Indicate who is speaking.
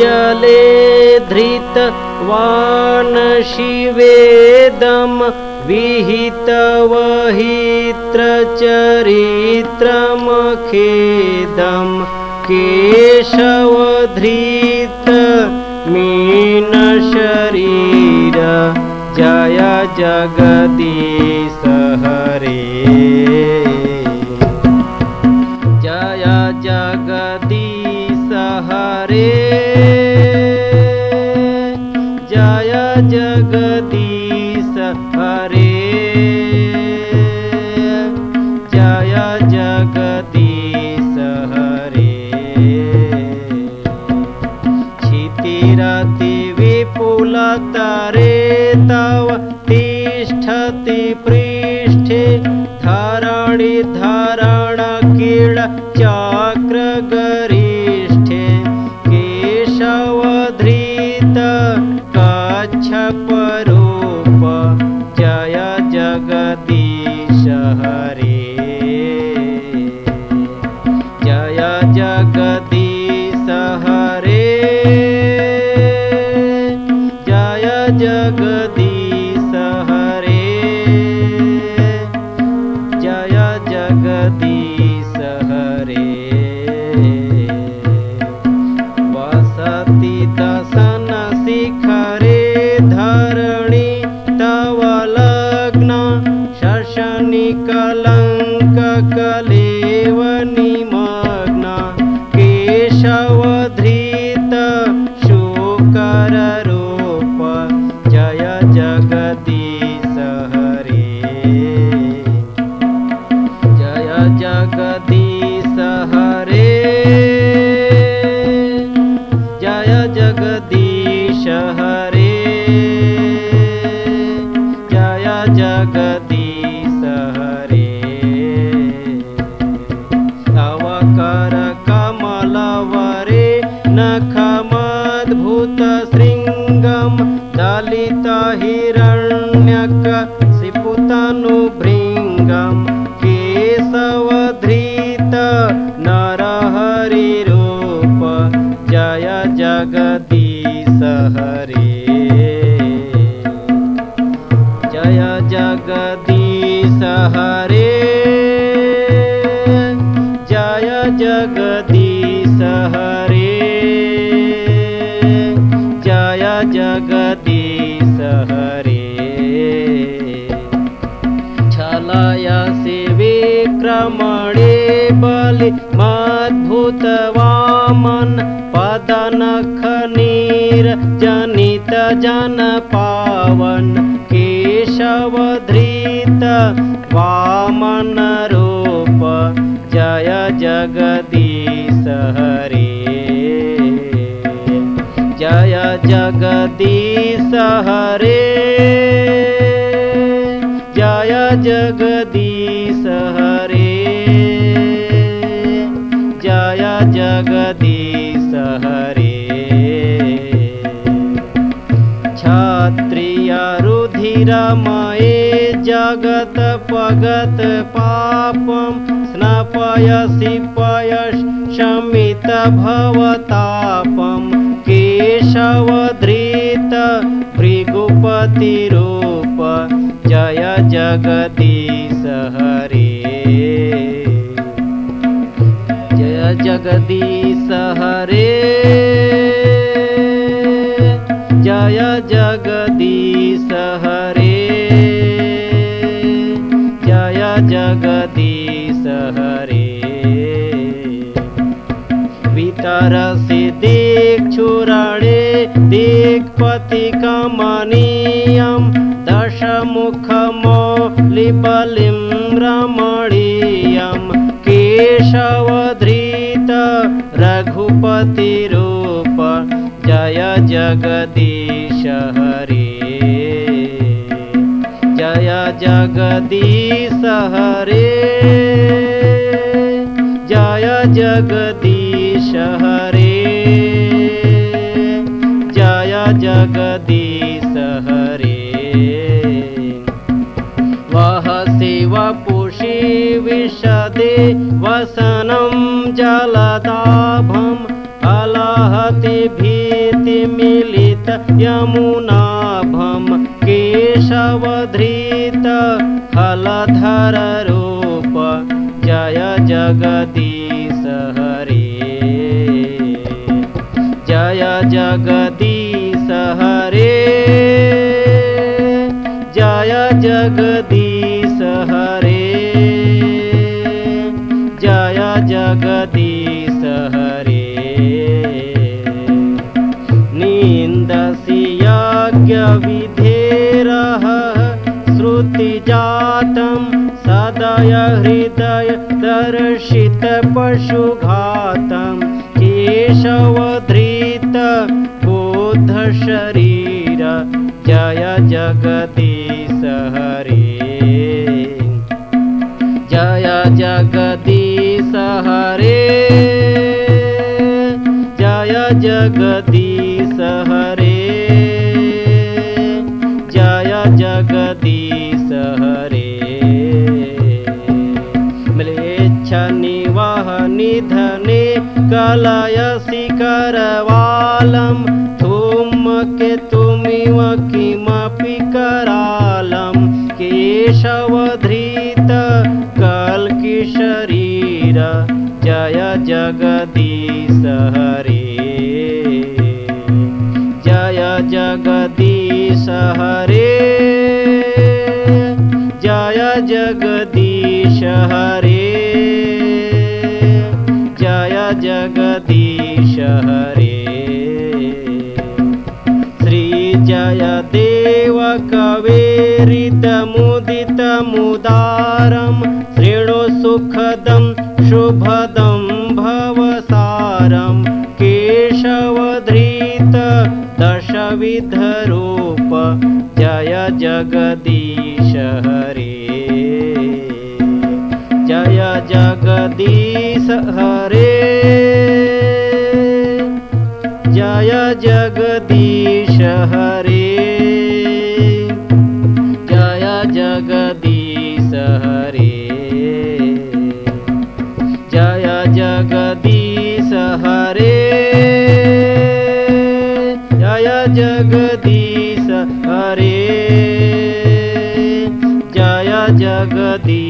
Speaker 1: जले धृतवान् शिवेदं विहितवहित्रचरित्रमखेदं केशवधृत मीनशरीर जय जगदीश हरे। जय जगदीश हरे क्षितिरति विपुलतरे जय दलितहिरण्यक सिपुतनुभृङ्गं केशवधृत नरहरिरूप जय जगदीश हरे विक्रमणे बलि मद्भुतवामन् पदनखनीर जनित जन पावन केशवधृत वामन रूप जय जगदीश हरे। जय जगदीश हरे। जय जगदीश जगदीश हरे क्षत्रिय रुधिरमये जगत पगत पापं स्नपयसि पयश शमित भवतापं। केशवधृत भृगुपतिरूप जय जगदीश जगदीश हरे जय जगदीश हरे जय जगदीश हरे वितरसि दिक्षुरणे दिक्पतिकमनीयं दशमुखमौलिबलिं रमणीयं केशवधृत रघुपतिरूप। जय जगदीश हरे। जय जगदीश हरे। जय जगदीश हरे। जय जगदीश हरे। वह शिवपुषि विशदे वसनं जलदाभम् अलहत भीतिमिलित यमुनाभं केशवधृत फलधररूप। जय जगदीश हरे। जय जगदीश हरे। जय जगदीश हरे श्रुतिजातं सदय हृदय दर्शितपशुघातं केशवधृत बोधशरीर जय जगदीश हरे। जय जगदीश हरे। जय जगदीश हरे म्लेच्छनिवह निधने कलयसि करवालं थुमके तुमिव किमपि करालं केशवधृत कल्किशरीर जय जगदीश हरे। जय जगदीश हरे। जय जगदीश हरे हरे। श्रीजयदेव कवेरितमुदितमुदारं शृणु सुखदं शुभदं भवसारं केशवधृत दशविधरूप जय जगदीश हरे। जय जगदीश जय जगदीश हरे। जय जगदीश हरे। जय जगदीश